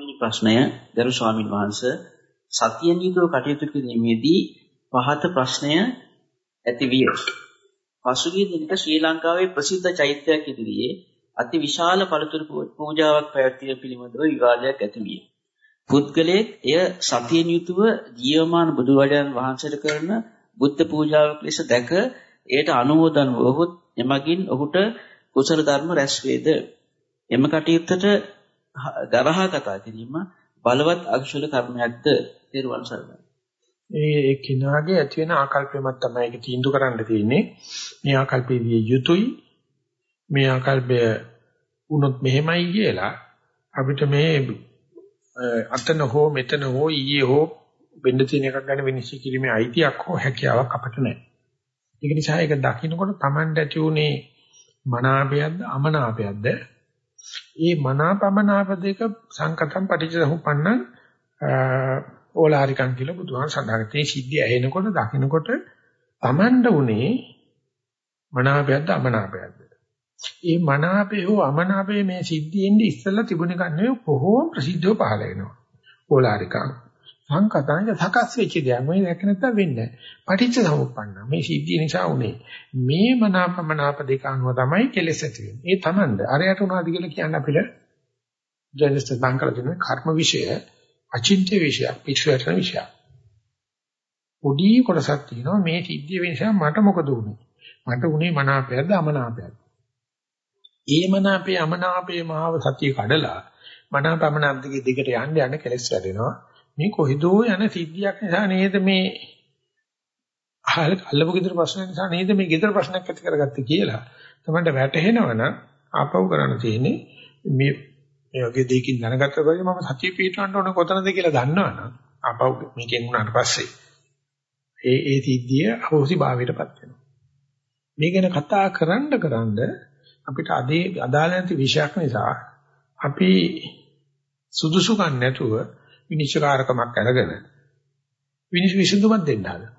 පළවෙනි ප්‍රශ්නය ගරු ස්වාමින් වහන්සේ සතියෙන් යුතුව කටයුතු කිරීමේදී පහත ප්‍රශ්නය ඇති විය. පසුගිය දිනක ශ්‍රී ලංකාවේ ප්‍රසිද්ධ චෛත්‍යයක් ඉදිරියේ අති විශාල පළතුරු පූජාවක් පැවැත්වීම පිළිබඳව විවාදයක් ඇති විය. පුද්ගලයෙක් එය සතියෙන් යුතුව ජීවමාන බුදුරජාණන් වහන්සේට කරන බුද්ධ පූජාවක් ලෙස දැක එයට අනුමෝදන් වූහොත් එමගින් ඔහුට කුසල ධර්ම රැස් වේද. එම කටයුත්තට ගරහා කතා කිරීම බලවත් අකුසල කර්මයක්ද තෙරුවන් සරණයි. ඒ කිනාගේ ඇති වෙන ආකල්පෙමත් තමයි ඒක තීන්දුව කරන්න තියෙන්නේ. මේ ආකල්පේ විය යුතුයි. මේ ආකල්පය වුණොත් මෙහෙමයි කියලා අපිට මේ අතන හෝ මෙතන හෝ ඊයේ හෝ වෙන්න තියෙන එකක් ගැන විනිශ්චය කිරීමේ අයිතියක් හෝ හැකියාවක් අපිට නැහැ. ඒක නිසා ඒක දකින්නකොට Tamanට ඇති උනේ මනාපයක්ද අමනාපයක්ද? ඒ මනාපමනාප දෙක සංකතම් පටිච්චසමුප්පන්න ඕලාරිකම් කියලා බුදුහාම සඳහන් කරේ සිද්ධිය ඇහෙනකොට දකින්නකොට Tamanට උනේ මනාපයක්ද අමනාපයක්ද? ඒ මනාපේ හෝ අමනාපේ මේ සිද්ධියෙන්ද ඉස්සෙල්ලා තිබුණ එක නෙවෙයි කොහොම ප්‍රසිද්ධව පහළ වෙනවා. ඕලාරිකම්. සංකතංග සකස් වෙච්ච දෙයක්. මේ දැක නැත්තම් වෙන්නේ නැහැ. පටිච්ච සමුප්පන්න. මේ සිද්ධිය නිසා උනේ. මේ මනාපමනාප දෙක අනුව තමයි කෙලෙස් ඇති වෙන්නේ. ඒ තමන්ද අරයට උනාද කියලා කියන්න අපිට ජනස්ත බංකල දෙන කර්ම විෂය අචින්ත්‍ය විෂය පිටුවටන විෂය. පොඩි කොටසක් තියෙනවා මේ සිද්ධිය නිසා මට මොකද උනේ? මට උනේ මනාපයක්ද අමනාපයක්ද? ඒ මනාපේ අමනාපේ මාව සතිය කඩලා මනාපමනාප දෙකේ දිගට යන්න යන්න කෙලස් වැඩෙනවා. මේ කොහෙදෝ යන සිද්ධියක් නිසා නේද මේ අහල අල්ලපු ගෙදර ප්‍රශ්න නිසා නේද මේ ගෙදර ප්‍රශ්නයක් ඇති කරගත්තේ කියලා. තමයි වැටහෙනවනම් ආපහු කරන්න තියෙන්නේ මේ මේ වගේ දෙයකින් දැනගත්ත පස්සේ මම සතිය පිටවන්න ඕන කොතනද කියලා දන්නවනම් ආපහු මේකෙන් උනාට පස්සේ ඒ ඒ සිද්ධිය අහෝසි භාවයටපත් වෙනවා. මේ ගැන කතා කරන්න කරන්න අපිට අදේ අදාළ නැති විශයක් නිසා අපි සුදුසුකම් නැතුව විනිශ්චයකාරකමක් අරගෙන විනිශ්චය විසඳුමක් දෙන්න හදනවා.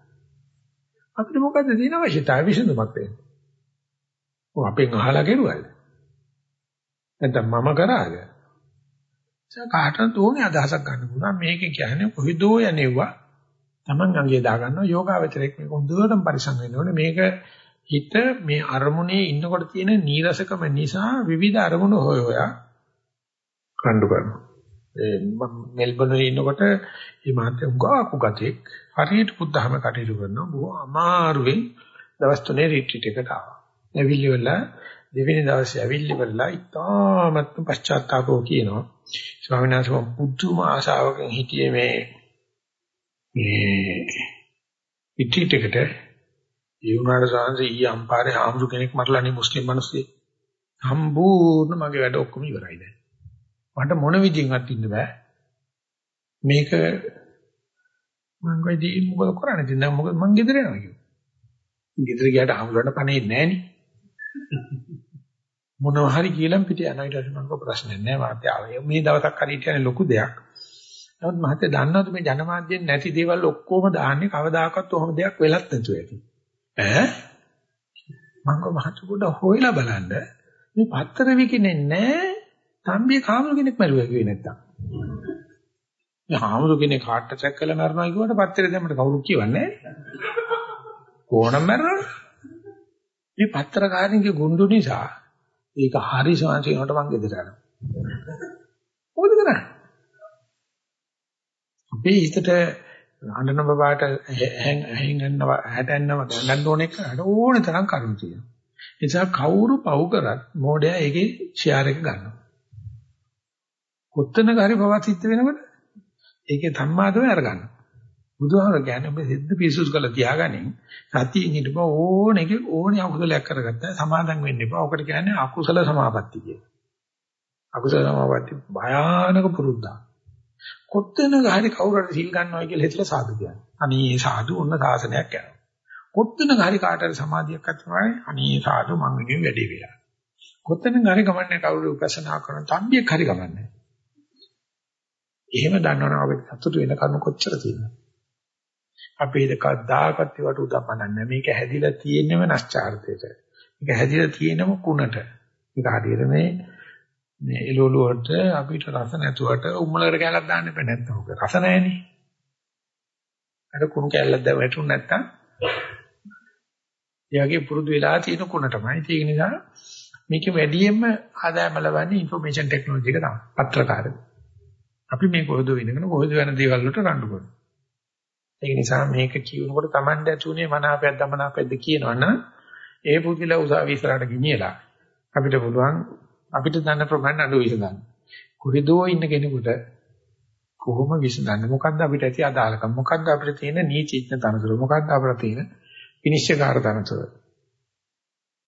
අපිට මොකද්ද තියෙන අවශ්‍යතාවය විසඳුමක් දෙන්න. ඔව් අපෙන් අහලා කෙරුවද? නැත්නම් මම කරාද? කාටවත් ඕනේ අදහසක් ගන්න පුළුවන් මේක කියන්නේ කොහිදෝ යන්නේවා Taman අංගය දා ගන්නවා යෝගාවචරයක් මේක හොඳටම පරිසම් වෙන්න ඕනේ මේක හිත මේ අරමුණේ ඉන්නකොට තියෙන නීරසකම නිසා විවිධ අරමුණු හොය හොයා කණ්ඩු කරනවා. ඒ මෙල්බන් වල ඉන්නකොට මේ මාත්‍ය උගාකු ගතෙක් හරියට බුද්ධහම කටයුතු කරනවා. බොහොම අමාරුවෙන් දවස් තුනේ රිට්‍රීට් එකට ආවා. ඇවිල්ලි වල දෙවෙනි දවසේ ඇවිල්ලි වල ඉතාමත් පශ්චාත්තාපෝ කියනවා. ස්වාමීන් වහන්සේ පුදුම ආශාවකින් හිටියේ මේ මේ රිට්‍රීට් එකට ඒ වුණාට සාංශ ඊ අම්පාරේ ආම්සු කෙනෙක් මරලානේ මුස්ලිම් මිනිස්සෙක්. සම්පූර්ණ මගේ වැඩ ඔක්කොම ඉවරයි දැන්. මට මොන විදිහින්වත් ඉන්න බෑ. මේක මං වෙදී මොකද කරන්නේ? ඉතින් දැන් මොකද මං ගෙදර යනවා කිව්වා. ගෙදර ගියාට ආම්සුලට පණේ නෑනේ. මොනවා හරි කියලා පිට යනවා ඊට පස්සේ මම කව ප්‍රශ්නේ නෑ මාත්‍යාව. මේ දවසක් හරි කියන්නේ ලොකු දෙයක්. නමුත් මහත්තයා දන්නවද මේ ජනමාධ්‍යෙන් නැති දේවල් ඔක්කොම දාන්නේ කවදාකවත් ඔහොම දෙයක් වෙලත් නැතුව ඇති. ඈ මම කව මහත්තයා පොඩ හොයලා බලන්න මේ පත්තර විකිනේ නෑ තම්බිය කාමරු කෙනෙක් මරුවා කිව්වේ නැත්තම්. මේ හාමුදුර කෙනෙක් heart attack කරලා මරනවා කියුවට පත්තරේ දැම්මට කවුරුත් කියවන්නේ ඕනම් මරනවා. මේ පත්‍රකාරින්ගේ ගුඬු නිසා ඒක හරි ශාන්තිනකට මං ගෙදර යනවා. මොකද කරන්නේ? අපේ හිතට අඬන බබාට හැංගන්නව හැටන්නව ගන්න ඕන එක ඕන තරම් කරුණු තියෙනවා. ඒ නිසා කවුරු පව් කරත් මොඩයා ඒකේ ෂෙයාර් එක ගන්නවා. කොත්තනක හරි පවත් සිද්ධ වෙනකොට ඒකේ ධම්මාදම අරගන්න. බුදුහාමර කියන්නේ ඔබ සිද්ද පිසුස් කරලා තියාගනින් සතියින් හිටපුව ඕන එක ඕනේ අකුසලයක් කරගත්තා සමාදම් වෙන්න එපා. ඔකට කියන්නේ අකුසල සමාපatti කියලා. අකුසල සමාපatti භයානක පුරුද්දක්. කොත්තනක හරි කවුරු හරි සිල් ගන්නවා කියලා හිතලා සාදු කියන්නේ. අනේ සාදු ඔන්න සාසනයක් යනවා. කොත්තනක හරි කාට හරි සමාධියක් අත්වයි අනේ සාදු මං විදිහේ වැඩේ වෙලා. කොත්තනක හරි ගමන්නේ කවුරු උපසනා කරන තම්බියක් හරි ගමන්නේ. එහෙම දන්නවනම් අපිට සතුට වෙන කරුණු කොච්චර තියෙනවද? අපේ දෙකදාකත් ඒවට උදාපන්නන්නේ මේක හැදිලා තියෙනව නැස්චාර්තයට. මේක හැදිලා තියෙනම කුණට. මේක හරියට මේ මේ එළවලුවට අපිට රස නැතුවට උම්මලකට කැලක් දාන්න බෑ නැත්තම් ඔක රස නැහැනේ. අර කුණු කැලක් දැව වැටුන නැත්තම් එයාගේ පුරුදු වෙලා තියෙන කුණ තමයි. ඒක නිසා මේක වැඩියෙන්ම ආදායම ලබන්නේ ইনফরমේෂන් ටෙක්නොලොජි එක තමයි. පත්‍රකාරකම්. අපි මේ කොහොද වෙනකන කොහොද වෙන දේවල් වලට රණ්ඩු කරනවා. ඒ නිසා මේක කියනකොට Tamande ඇතුනේ මනාපයක් දමනාපයක්ද කියනවනම් ඒ පුදුල උසාවි ඉස්සරහට ගෙනියලා අපිට පුළුවන් අපිට දන්න ප්‍රමාණය අඩු විසඳන්න. කොහෙදෝ ඉන්න කෙනෙකුට කොහොම විසඳන්නේ? මොකද්ද අපිට ඇති අදාළකම? මොකද්ද අපිට තියෙන නීතිඥ තනතුර? මොකද්ද අපිට තියෙන විනිශ්චයකාර තනතුර?